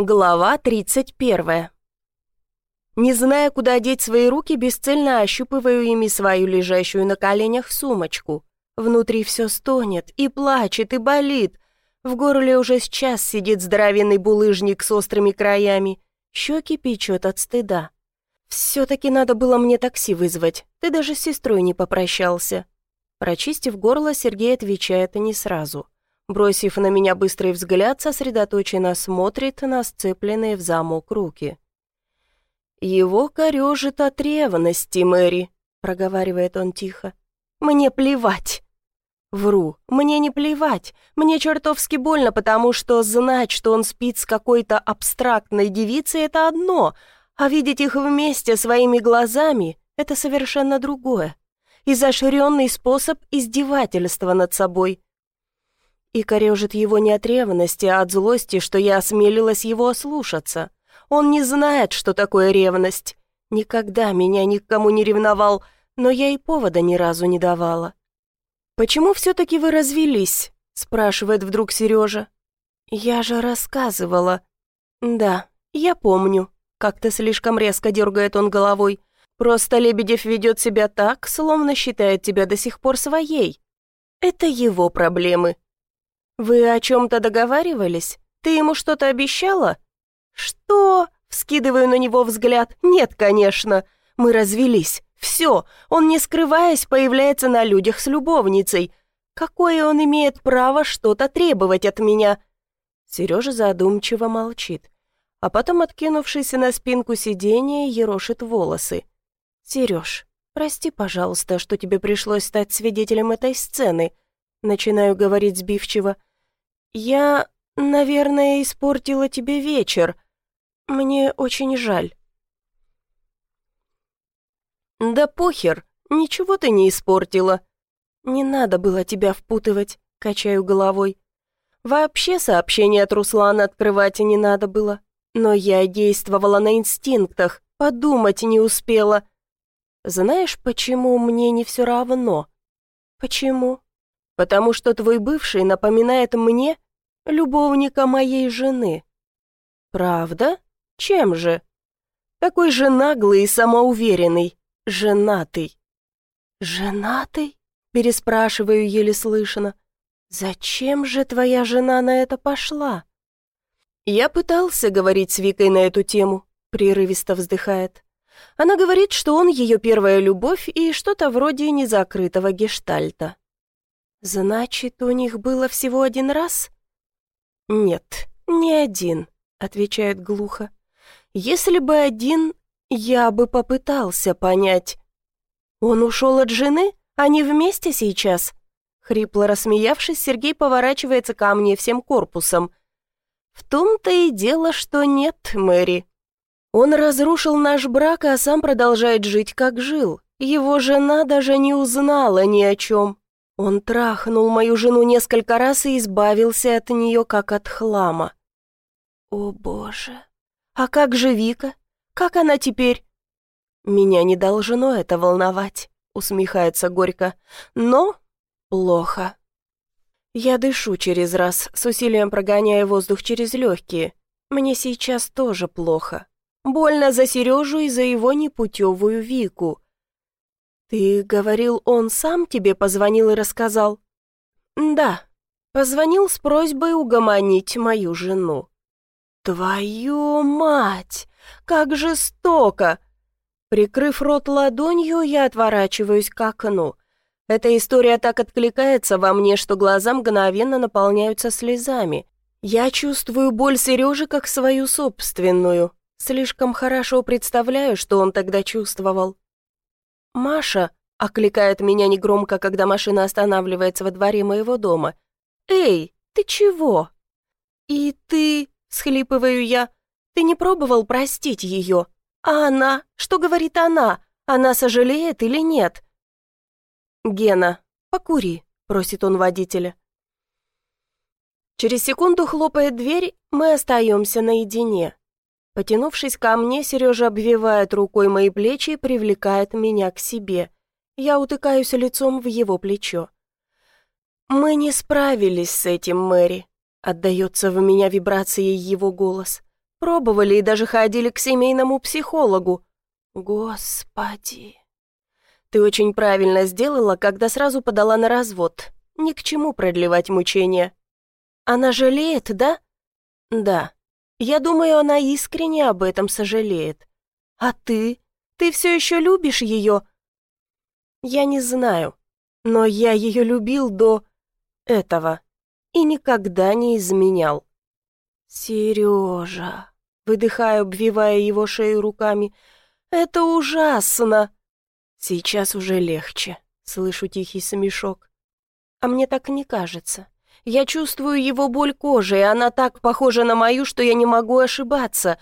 Глава 31. Не зная, куда деть свои руки, бесцельно ощупываю ими свою лежащую на коленях сумочку. Внутри все стонет, и плачет, и болит. В горле уже с час сидит здоровенный булыжник с острыми краями. Щеки печет от стыда. «Все-таки надо было мне такси вызвать. Ты даже с сестрой не попрощался». Прочистив горло, Сергей отвечает не сразу. Бросив на меня быстрый взгляд, сосредоточенно смотрит на сцепленные в замок руки. «Его корежит от ревности, Мэри», — проговаривает он тихо. «Мне плевать». Вру, мне не плевать, мне чертовски больно, потому что знать, что он спит с какой-то абстрактной девицей, это одно, а видеть их вместе своими глазами — это совершенно другое. Изощренный способ издевательства над собой — и корежит его не от ревности, а от злости, что я осмелилась его ослушаться. Он не знает, что такое ревность. Никогда меня никому не ревновал, но я и повода ни разу не давала. «Почему все-таки вы развелись?» — спрашивает вдруг Сережа. «Я же рассказывала». «Да, я помню». Как-то слишком резко дергает он головой. «Просто Лебедев ведет себя так, словно считает тебя до сих пор своей. Это его проблемы, «Вы о чем-то договаривались? Ты ему что-то обещала?» «Что?» — вскидываю на него взгляд. «Нет, конечно. Мы развелись. Все. Он, не скрываясь, появляется на людях с любовницей. Какое он имеет право что-то требовать от меня?» Сережа задумчиво молчит, а потом, откинувшись на спинку сиденья, ерошит волосы. «Сереж, прости, пожалуйста, что тебе пришлось стать свидетелем этой сцены», начинаю говорить сбивчиво. «Я, наверное, испортила тебе вечер. Мне очень жаль». «Да похер, ничего ты не испортила. Не надо было тебя впутывать», — качаю головой. «Вообще сообщение от Руслана открывать и не надо было. Но я действовала на инстинктах, подумать не успела. Знаешь, почему мне не все равно?» «Почему?» Потому что твой бывший напоминает мне любовника моей жены». «Правда? Чем же?» «Такой же наглый и самоуверенный, женатый». «Женатый?» — переспрашиваю еле слышно. «Зачем же твоя жена на это пошла?» «Я пытался говорить с Викой на эту тему», — прерывисто вздыхает. Она говорит, что он ее первая любовь и что-то вроде незакрытого гештальта. «Значит, у них было всего один раз?» «Нет, не один», — отвечает глухо. «Если бы один, я бы попытался понять. Он ушел от жены? Они вместе сейчас?» Хрипло рассмеявшись, Сергей поворачивается ко мне всем корпусом. «В том-то и дело, что нет, Мэри. Он разрушил наш брак, а сам продолжает жить, как жил. Его жена даже не узнала ни о чем. Он трахнул мою жену несколько раз и избавился от нее, как от хлама. О, Боже! А как же Вика? Как она теперь? Меня не должно это волновать, усмехается горько. Но плохо. Я дышу через раз, с усилием прогоняя воздух через легкие. Мне сейчас тоже плохо. Больно за Сережу и за его непутевую Вику. «Ты говорил, он сам тебе позвонил и рассказал?» «Да, позвонил с просьбой угомонить мою жену». «Твою мать! Как жестоко!» Прикрыв рот ладонью, я отворачиваюсь к окну. Эта история так откликается во мне, что глаза мгновенно наполняются слезами. Я чувствую боль Сережи как свою собственную. Слишком хорошо представляю, что он тогда чувствовал. «Маша!» — окликает меня негромко, когда машина останавливается во дворе моего дома. «Эй, ты чего?» «И ты...» — схлипываю я. «Ты не пробовал простить ее? А она? Что говорит она? Она сожалеет или нет?» «Гена, покури», — просит он водителя. Через секунду хлопает дверь, мы остаемся наедине. Потянувшись ко мне, Сережа обвивает рукой мои плечи и привлекает меня к себе. Я утыкаюсь лицом в его плечо. «Мы не справились с этим, Мэри», — отдается в меня вибрацией его голос. Пробовали и даже ходили к семейному психологу. Господи. Ты очень правильно сделала, когда сразу подала на развод. Ни к чему продлевать мучения. Она жалеет, да? Да. Я думаю, она искренне об этом сожалеет. А ты? Ты все еще любишь ее? Я не знаю, но я ее любил до этого и никогда не изменял. Сережа, выдыхаю, обвивая его шею руками, это ужасно. Сейчас уже легче, слышу тихий смешок. А мне так не кажется. Я чувствую его боль кожи, и она так похожа на мою, что я не могу ошибаться.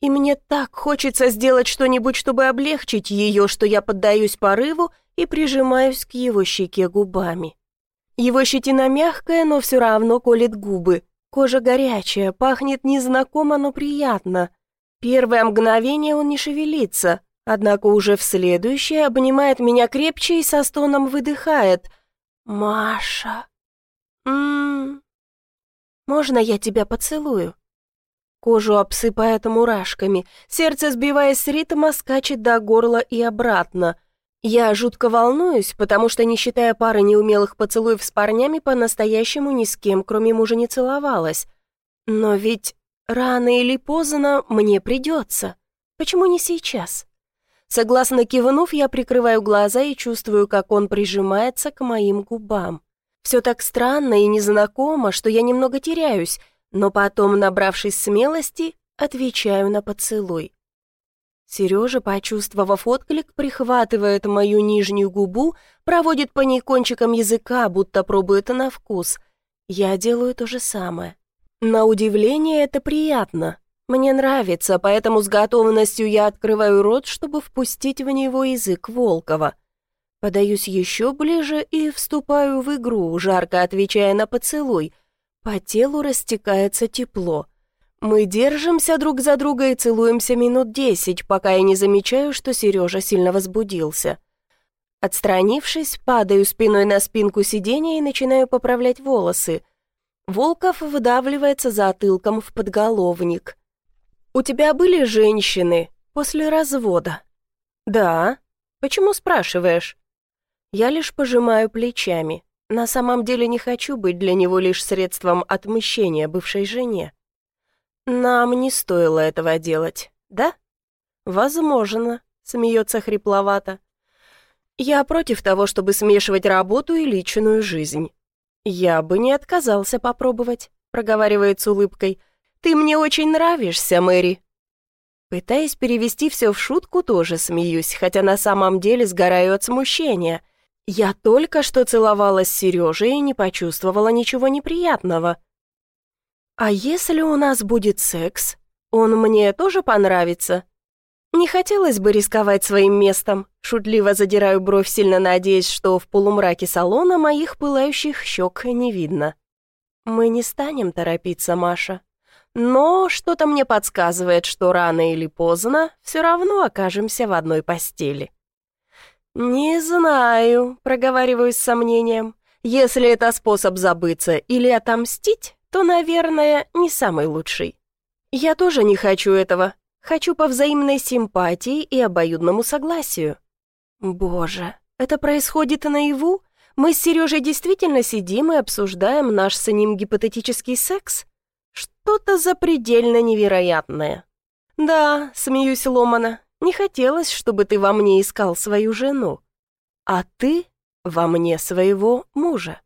И мне так хочется сделать что-нибудь, чтобы облегчить ее, что я поддаюсь порыву и прижимаюсь к его щеке губами. Его щетина мягкая, но все равно колет губы. Кожа горячая, пахнет незнакомо, но приятно. Первое мгновение он не шевелится, однако уже в следующее обнимает меня крепче и со стоном выдыхает. «Маша!» «М-м-м!» «Можно я тебя поцелую?» Кожу обсыпает мурашками, сердце, сбиваясь с ритма, скачет до горла и обратно. Я жутко волнуюсь, потому что, не считая пары неумелых поцелуев с парнями, по-настоящему ни с кем, кроме мужа, не целовалась. Но ведь рано или поздно мне придется. Почему не сейчас? Согласно кивнув, я прикрываю глаза и чувствую, как он прижимается к моим губам. Все так странно и незнакомо, что я немного теряюсь, но потом, набравшись смелости, отвечаю на поцелуй. Сережа, почувствовав отклик, прихватывает мою нижнюю губу, проводит по ней кончиком языка, будто пробует на вкус. Я делаю то же самое. На удивление это приятно. Мне нравится, поэтому с готовностью я открываю рот, чтобы впустить в него язык Волкова. Подаюсь еще ближе и вступаю в игру, жарко отвечая на поцелуй. По телу растекается тепло. Мы держимся друг за друга и целуемся минут десять, пока я не замечаю, что Сережа сильно возбудился. Отстранившись, падаю спиной на спинку сиденья и начинаю поправлять волосы. Волков выдавливается затылком в подголовник. «У тебя были женщины после развода?» «Да. Почему спрашиваешь?» Я лишь пожимаю плечами. На самом деле не хочу быть для него лишь средством отмщения бывшей жене. «Нам не стоило этого делать, да?» «Возможно», — смеется хрипловато. «Я против того, чтобы смешивать работу и личную жизнь». «Я бы не отказался попробовать», — проговаривает с улыбкой. «Ты мне очень нравишься, Мэри». Пытаясь перевести все в шутку, тоже смеюсь, хотя на самом деле сгораю от смущения. Я только что целовалась с Сережей и не почувствовала ничего неприятного. «А если у нас будет секс, он мне тоже понравится?» «Не хотелось бы рисковать своим местом», шутливо задираю бровь, сильно надеясь, что в полумраке салона моих пылающих щек не видно. «Мы не станем торопиться, Маша. Но что-то мне подсказывает, что рано или поздно все равно окажемся в одной постели». «Не знаю», — проговариваю с сомнением. «Если это способ забыться или отомстить, то, наверное, не самый лучший. Я тоже не хочу этого. Хочу по взаимной симпатии и обоюдному согласию. Боже, это происходит наяву? Мы с Сережей действительно сидим и обсуждаем наш с ним гипотетический секс? Что-то запредельно невероятное. Да, смеюсь ломано, не хотелось, чтобы ты во мне искал свою жену. А ты во мне своего мужа.